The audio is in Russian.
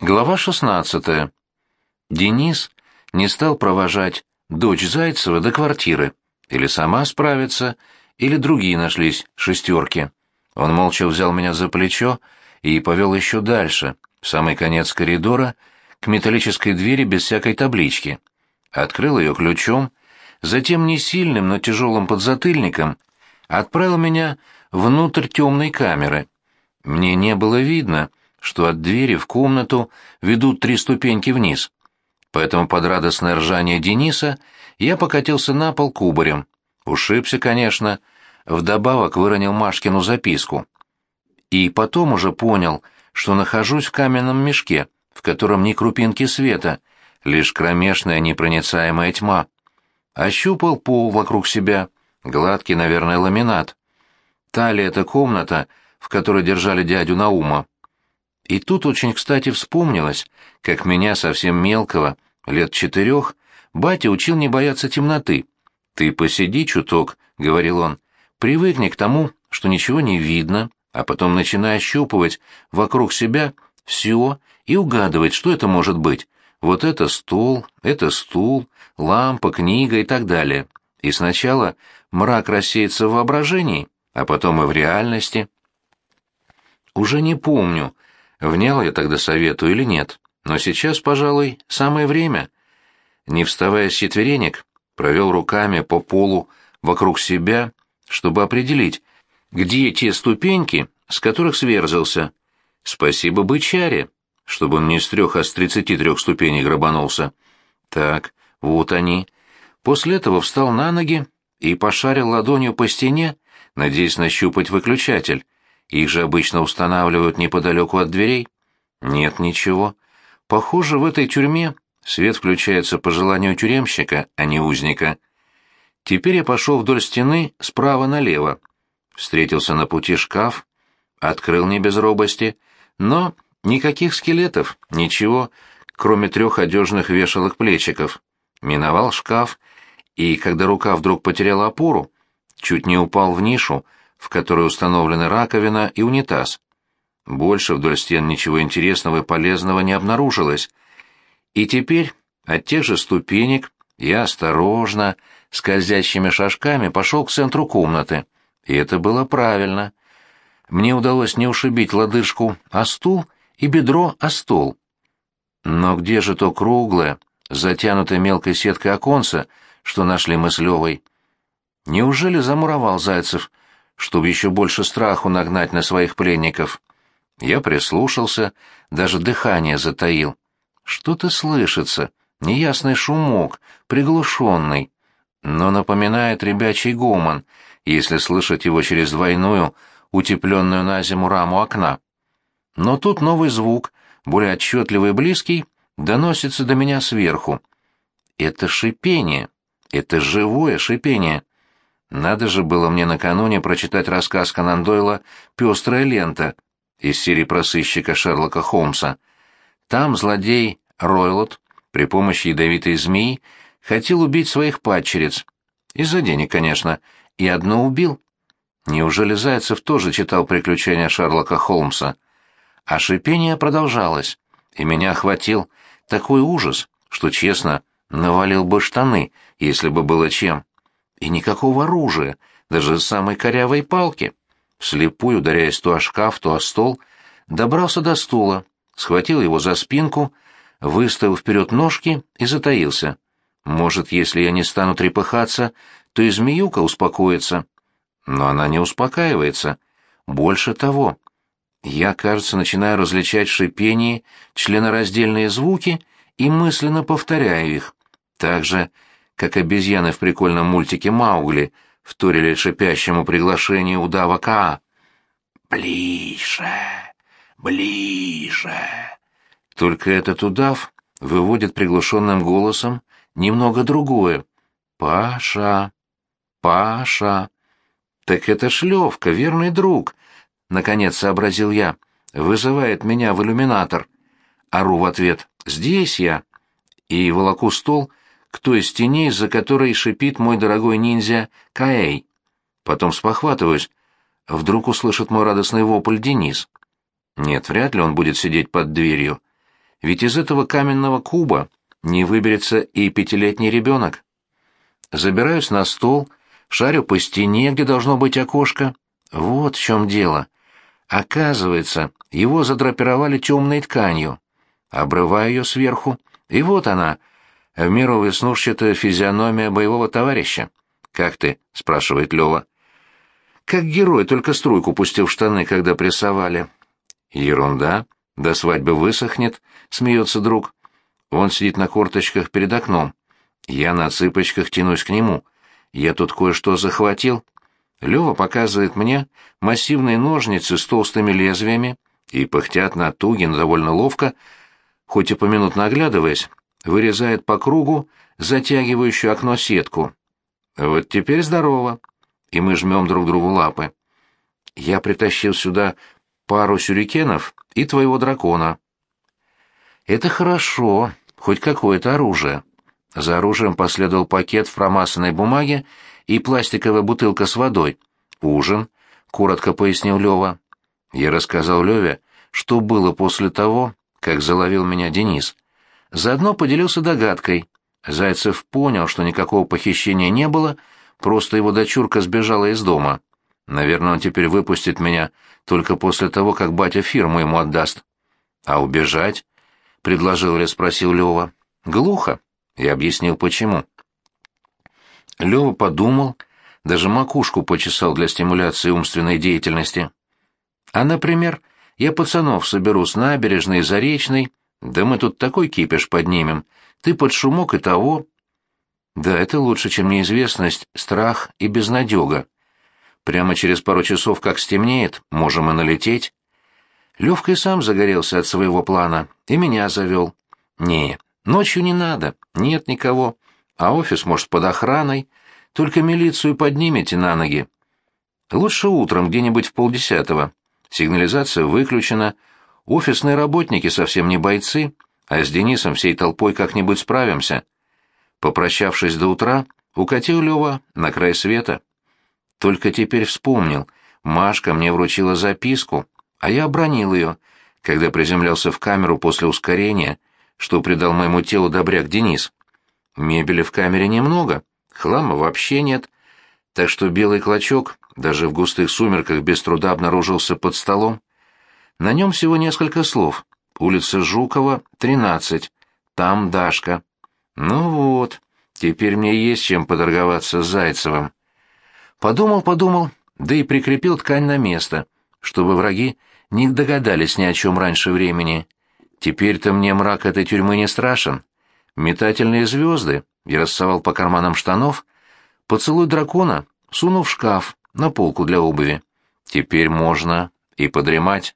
Глава 16. Денис не стал провожать дочь Зайцева до квартиры. Или сама справится, или другие нашлись шестерки. Он молча взял меня за плечо и повел еще дальше, в самый конец коридора, к металлической двери без всякой таблички. Открыл ее ключом, затем не сильным, но тяжелым подзатыльником отправил меня внутрь темной камеры. Мне не было видно, что от двери в комнату ведут три ступеньки вниз. Поэтому под радостное ржание Дениса я покатился на пол кубарем. Ушибся, конечно, вдобавок выронил Машкину записку. И потом уже понял, что нахожусь в каменном мешке, в котором ни крупинки света, лишь кромешная непроницаемая тьма. Ощупал пол вокруг себя, гладкий, наверное, ламинат. Та ли эта комната, в которой держали дядю Наума? И тут очень кстати вспомнилось, как меня совсем мелкого, лет четырех, батя учил не бояться темноты. «Ты посиди чуток», — говорил он, — «привыкни к тому, что ничего не видно, а потом начинай ощупывать вокруг себя все и угадывать, что это может быть. Вот это стол, это стул, лампа, книга и так далее. И сначала мрак рассеется в воображении, а потом и в реальности». Уже не помню, Внял я тогда совету или нет, но сейчас, пожалуй, самое время. Не вставая с четверенек, провел руками по полу вокруг себя, чтобы определить, где те ступеньки, с которых сверзился. Спасибо бычаре, чтобы он не с трех, а с тридцати трех ступеней грабанулся. Так, вот они. После этого встал на ноги и пошарил ладонью по стене, надеясь нащупать выключатель. Их же обычно устанавливают неподалеку от дверей. Нет ничего. Похоже, в этой тюрьме свет включается по желанию тюремщика, а не узника. Теперь я пошел вдоль стены справа налево. Встретился на пути шкаф, открыл не без робости, но никаких скелетов, ничего, кроме трех одежных вешалок плечиков. Миновал шкаф, и, когда рука вдруг потеряла опору, чуть не упал в нишу, в которой установлены раковина и унитаз. Больше вдоль стен ничего интересного и полезного не обнаружилось. И теперь от тех же ступенек я осторожно, скользящими шажками пошел к центру комнаты. И это было правильно. Мне удалось не ушибить лодыжку о стул и бедро о стол. Но где же то круглое, затянутое мелкой сеткой оконце, что нашли мы с Левой? Неужели замуровал Зайцев чтобы еще больше страху нагнать на своих пленников. Я прислушался, даже дыхание затаил. Что-то слышится, неясный шумок, приглушенный, но напоминает ребячий гомон, если слышать его через двойную, утепленную на зиму раму окна. Но тут новый звук, более отчетливый и близкий, доносится до меня сверху. Это шипение, это живое шипение. Надо же было мне накануне прочитать рассказ Конан Дойла «Пестрая лента» из серии про сыщика Шерлока Холмса. Там злодей Ройлот при помощи ядовитой змеи хотел убить своих падчериц. Из-за денег, конечно, и одно убил. Неужели Зайцев тоже читал приключения Шерлока Холмса? А шипение продолжалось, и меня охватил такой ужас, что, честно, навалил бы штаны, если бы было чем. И никакого оружия, даже самой корявой палки. Вслепую, ударяясь то о шкаф, то о стол, добрался до стула, схватил его за спинку, выставил вперед ножки и затаился. Может, если я не стану трепыхаться, то и змеюка успокоится. Но она не успокаивается. Больше того, я, кажется, начинаю различать в членораздельные звуки и мысленно повторяю их. Так же, как обезьяны в прикольном мультике «Маугли», вторили шипящему приглашению удава Каа. «Ближе! Ближе!» Только этот удав выводит приглушенным голосом немного другое. «Паша! Паша!» «Так это шлевка, верный друг!» — наконец сообразил я. «Вызывает меня в иллюминатор». Ору в ответ «Здесь я!» и волоку стол — к той стене, из-за которой шипит мой дорогой ниндзя Каэй. Потом спохватываюсь. Вдруг услышит мой радостный вопль Денис. Нет, вряд ли он будет сидеть под дверью. Ведь из этого каменного куба не выберется и пятилетний ребенок. Забираюсь на стол, шарю по стене, где должно быть окошко. Вот в чем дело. Оказывается, его задрапировали темной тканью. Обрываю ее сверху, и вот она, в меру веснушчатая физиономия боевого товарища. «Как ты?» — спрашивает Лева. «Как герой, только струйку пустил в штаны, когда прессовали». «Ерунда. До свадьбы высохнет», — смеется друг. Он сидит на корточках перед окном. Я на цыпочках тянусь к нему. Я тут кое-что захватил. Лёва показывает мне массивные ножницы с толстыми лезвиями, и пыхтят на туге, но довольно ловко, хоть и поминутно оглядываясь, вырезает по кругу затягивающую окно сетку. Вот теперь здорово. И мы жмем друг другу лапы. Я притащил сюда пару сюрикенов и твоего дракона. Это хорошо, хоть какое-то оружие. За оружием последовал пакет в промасанной бумаге и пластиковая бутылка с водой. «Ужин», — коротко пояснил Лёва. Я рассказал Лёве, что было после того, как заловил меня Денис. Заодно поделился догадкой. Зайцев понял, что никакого похищения не было, просто его дочурка сбежала из дома. Наверное, он теперь выпустит меня только после того, как батя фирму ему отдаст. А убежать? предложил или спросил Лёва. Глухо. Я объяснил почему. Лёва подумал, даже макушку почесал для стимуляции умственной деятельности. А, например, я пацанов соберу с набережной, заречной, да мы тут такой кипиш поднимем, ты под шумок и того. Да, это лучше, чем неизвестность, страх и безнадега. Прямо через пару часов, как стемнеет, можем и налететь. Левка и сам загорелся от своего плана, и меня завел. Не, ночью не надо, нет никого, а офис, может, под охраной, только милицию поднимете на ноги. Лучше утром, где-нибудь в полдесятого. Сигнализация выключена, офисные работники совсем не бойцы, а с Денисом всей толпой как-нибудь справимся. Попрощавшись до утра, укатил Лёва на край света. Только теперь вспомнил, Машка мне вручила записку, а я обронил ее, когда приземлялся в камеру после ускорения, что придал моему телу добряк Денис. Мебели в камере немного, хлама вообще нет, так что белый клочок даже в густых сумерках без труда обнаружился под столом. На нем всего несколько слов. Улица Жукова, 13. Там Дашка. Ну вот, теперь мне есть чем подорговаться с Зайцевым. Подумал, подумал, да и прикрепил ткань на место, чтобы враги не догадались ни о чем раньше времени. Теперь-то мне мрак этой тюрьмы не страшен. Метательные звезды я рассовал по карманам штанов, поцелуй дракона сунул в шкаф, на полку для обуви. Теперь можно и подремать.